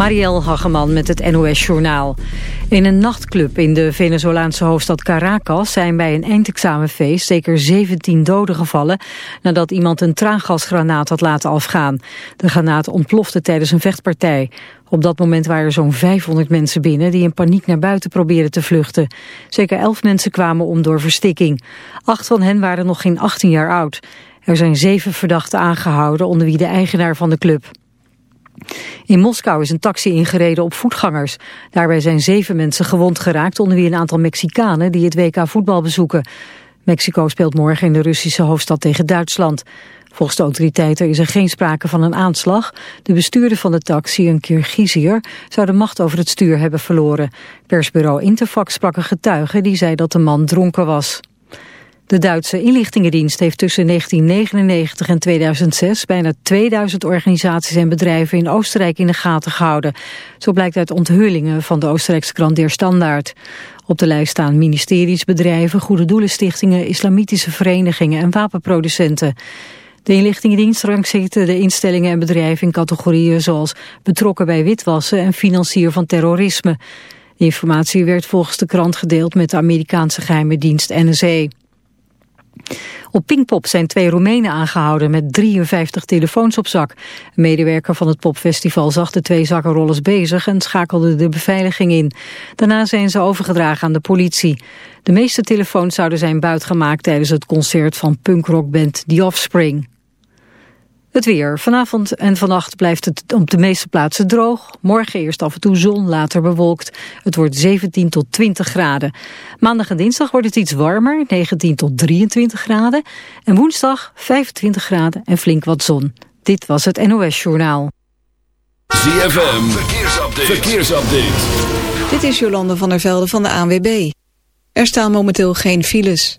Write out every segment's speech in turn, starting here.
Marielle Hageman met het NOS Journaal. In een nachtclub in de Venezolaanse hoofdstad Caracas zijn bij een eindexamenfeest zeker 17 doden gevallen nadat iemand een traangasgranaat had laten afgaan. De granaat ontplofte tijdens een vechtpartij. Op dat moment waren er zo'n 500 mensen binnen die in paniek naar buiten probeerden te vluchten. Zeker 11 mensen kwamen om door verstikking. Acht van hen waren nog geen 18 jaar oud. Er zijn zeven verdachten aangehouden onder wie de eigenaar van de club. In Moskou is een taxi ingereden op voetgangers. Daarbij zijn zeven mensen gewond geraakt, onder wie een aantal Mexicanen die het WK voetbal bezoeken. Mexico speelt morgen in de Russische hoofdstad tegen Duitsland. Volgens de autoriteiten is er geen sprake van een aanslag. De bestuurder van de taxi, een Kirgiziër, zou de macht over het stuur hebben verloren. Persbureau Interfax sprak een getuige die zei dat de man dronken was. De Duitse inlichtingendienst heeft tussen 1999 en 2006 bijna 2000 organisaties en bedrijven in Oostenrijk in de gaten gehouden. Zo blijkt uit onthullingen van de Oostenrijkse krant Der Standaard. Op de lijst staan ministeries, bedrijven, goede doelenstichtingen, islamitische verenigingen en wapenproducenten. De inlichtingendienst rangschikte de instellingen en bedrijven in categorieën zoals betrokken bij witwassen en financier van terrorisme. De informatie werd volgens de krant gedeeld met de Amerikaanse geheime dienst NSA. Op Pinkpop zijn twee Roemenen aangehouden met 53 telefoons op zak. Een medewerker van het popfestival zag de twee zakkenrollers bezig en schakelde de beveiliging in. Daarna zijn ze overgedragen aan de politie. De meeste telefoons zouden zijn buitgemaakt tijdens het concert van punkrockband The Offspring. Het weer. Vanavond en vannacht blijft het op de meeste plaatsen droog. Morgen eerst af en toe zon, later bewolkt. Het wordt 17 tot 20 graden. Maandag en dinsdag wordt het iets warmer, 19 tot 23 graden. En woensdag 25 graden en flink wat zon. Dit was het NOS Journaal. ZFM, verkeersupdate. verkeersupdate. Dit is Jolande van der Velde van de ANWB. Er staan momenteel geen files.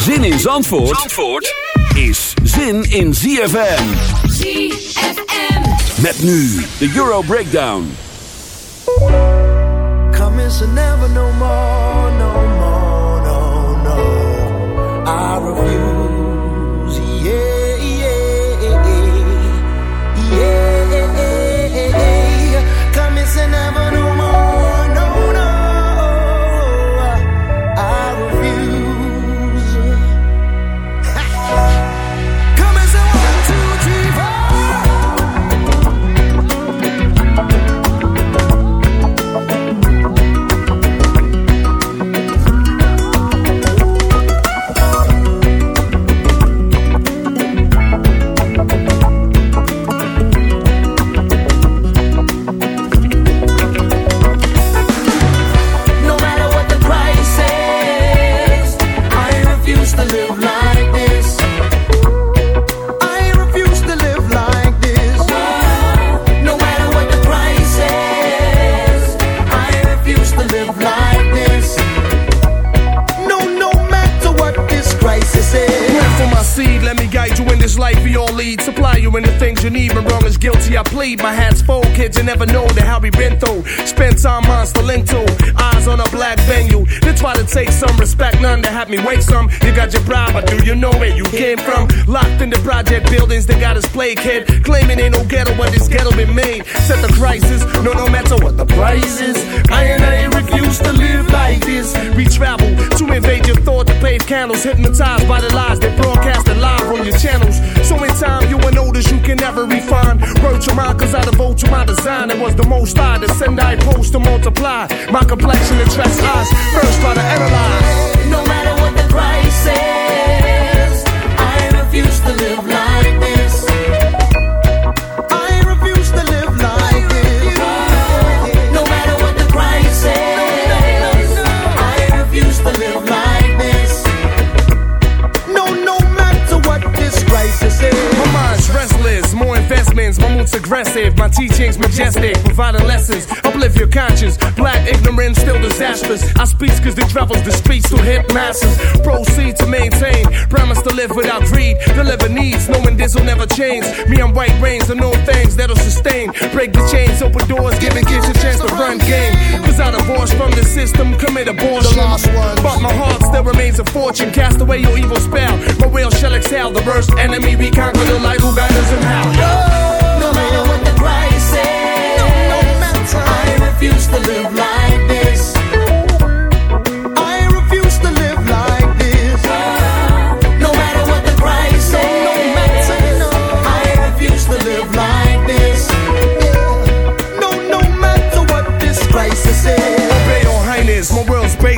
Zin in Zandvoort, Zandvoort is zin in ZFM. ZFM. Met nu de Euro Breakdown. Coming and never no more, no more, no, no. I refuse, kid. Still disastrous. I speak cause it travels the streets to hit masses. Proceed to maintain, promise to live without greed, deliver needs, knowing this will never change. Me, I'm white brains, I know things that'll sustain. Break the chains, open doors, giving kids a chance to run game. Cause I divorced from the system, commit abortion. The lost ones. But my heart still remains a fortune. Cast away your evil spell. My will shall exhale. The worst enemy we conquer the light who guide us in how. No matter what the price is, I refuse to live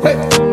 嘿。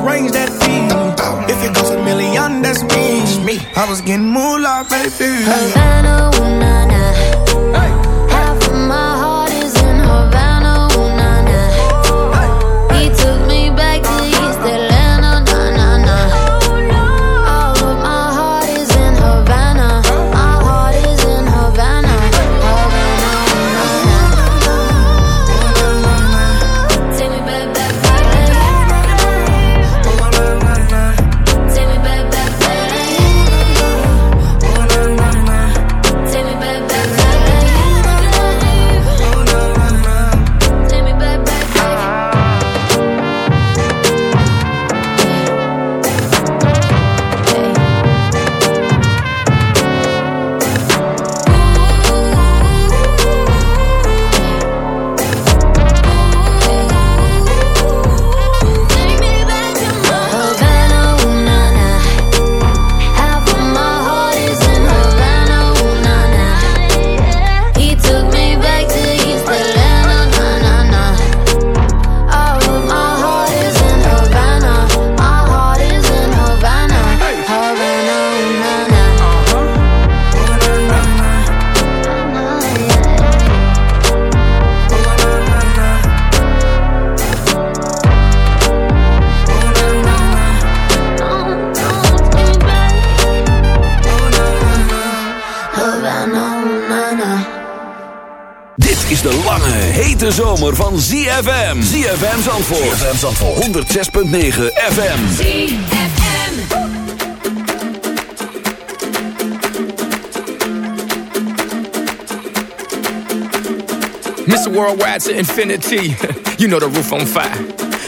Blank, range, that feed. If it goes a million, that's me. I was getting moolah, baby. Havana, ooh na na. ZFM. Zandvoort. ZFM Zandvoort. 106.9 FM. ZFM. Mr. Worldwide to infinity. you know the roof on fire.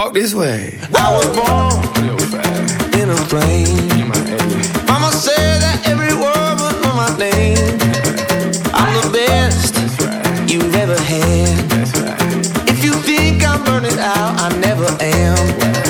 Walk this way. I was born in a plane. Mama said that every word was on my name. I'm the best you've ever had. If you think I'm burning out, I never am.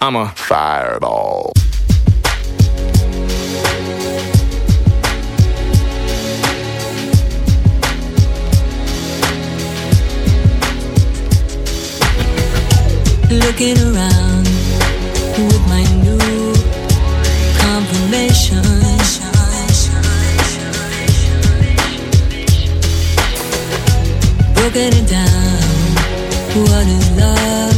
I'm a fireball. Looking around with my new confirmation. Broken it down. What is love?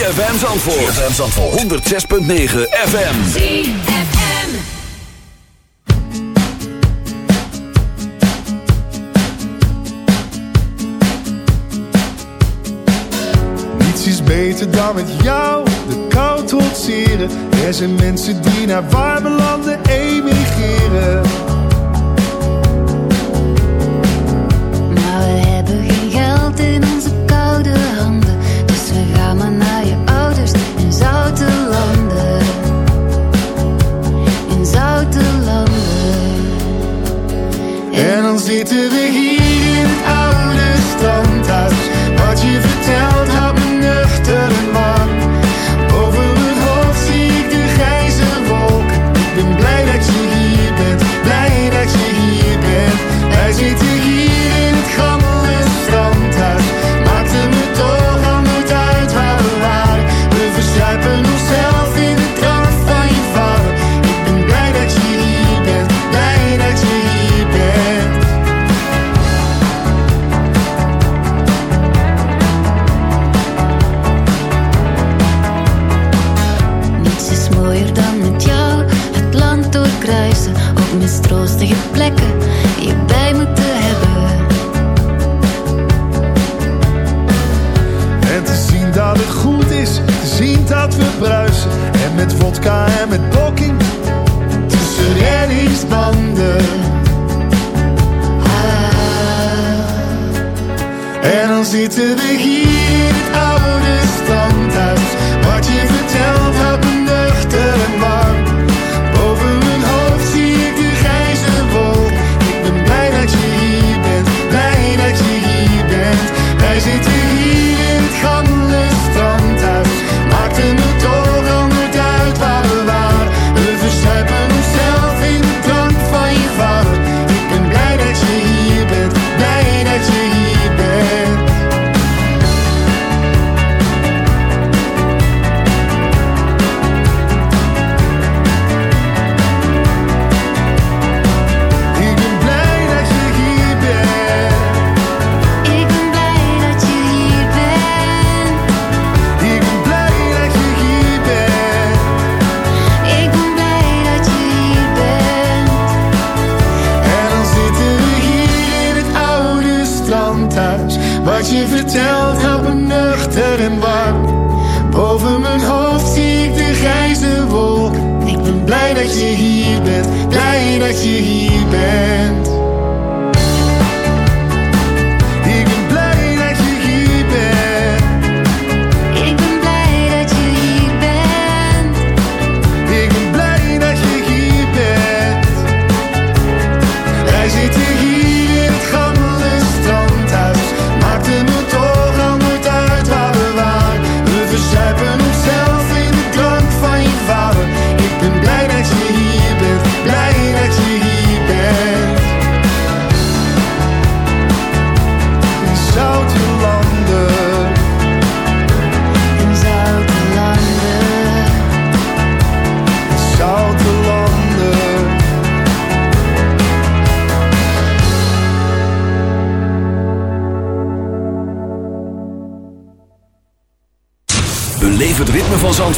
ZFM Zandvoort. ZFM Zandvoort. 106.9 FM. ZFM. Niets is beter dan met jou de kou trotseren. Er zijn mensen die naar warme landen emigreren.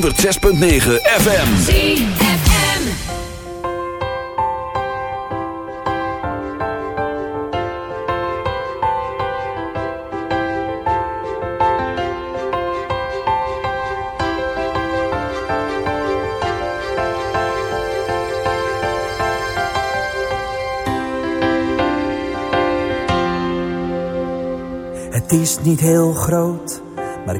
106.9 FM.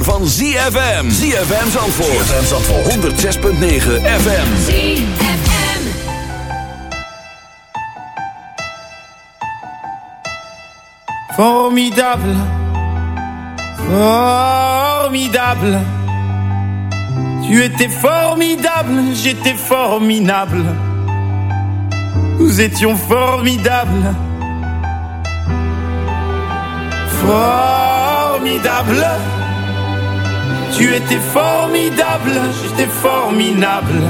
zomer van ZFM. ZFM Zandvoort. ZFM Zandvoort. 106.9 FM. ZFM. Formidable, formidable. Tu étais formidable, j'étais formidable. Nous étions formidables. Formidable. Tu étais formidable, j'étais formidable.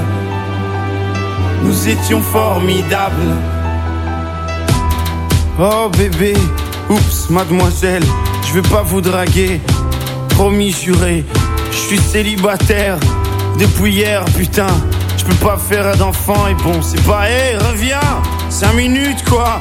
Nous étions formidables. Oh bébé, oups, mademoiselle, je vais pas vous draguer. Promis juré, je suis célibataire depuis hier, putain. Je peux pas faire d'enfant et bon, c'est pas, hé, reviens, cinq minutes quoi.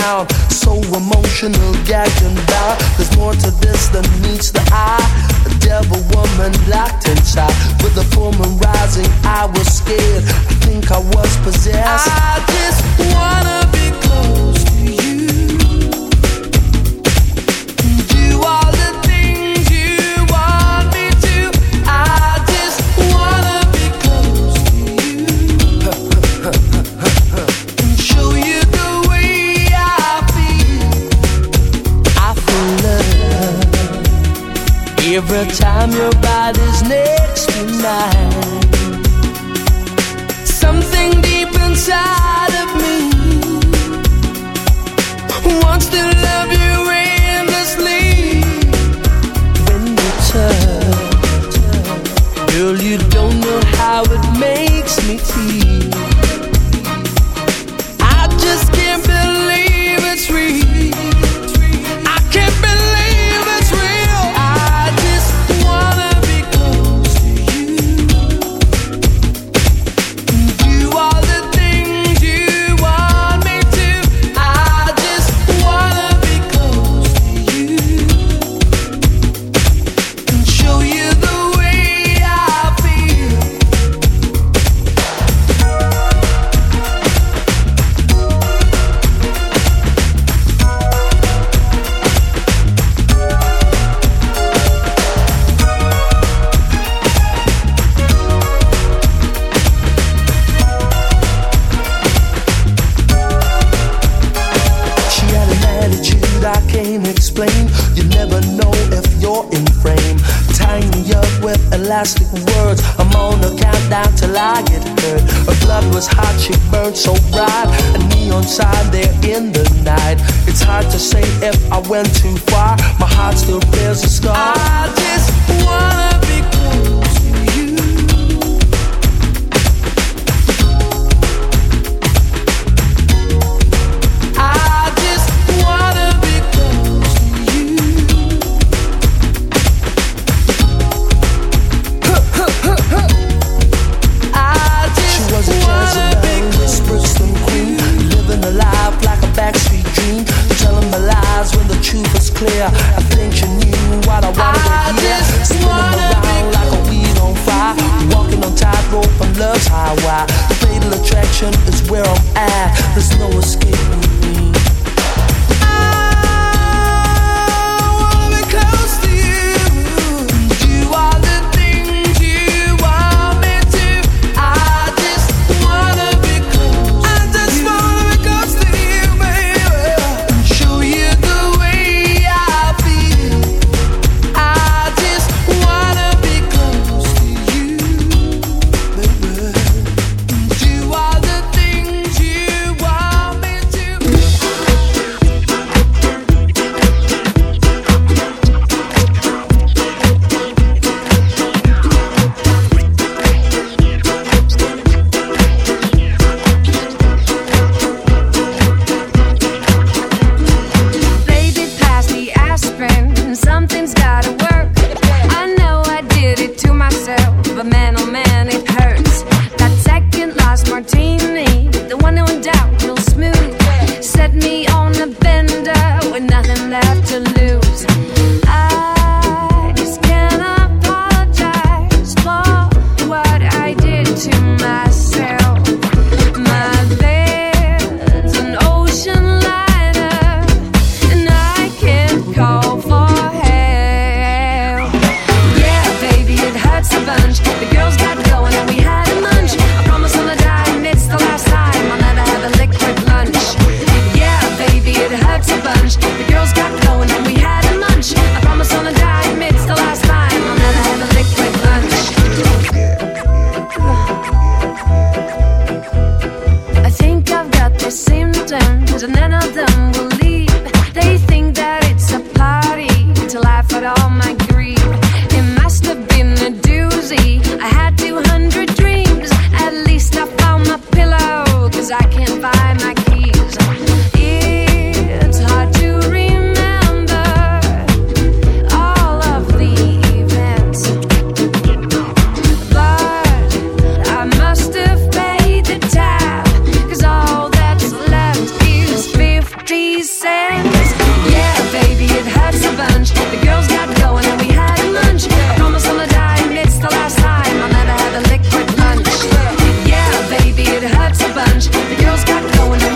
down. So emotional, gagging and. There's more to this than meets the eye. A devil woman locked inside with the full moon rising. I was scared. I think I was possessed. I I'm your body. went too far. My heart still. Got going and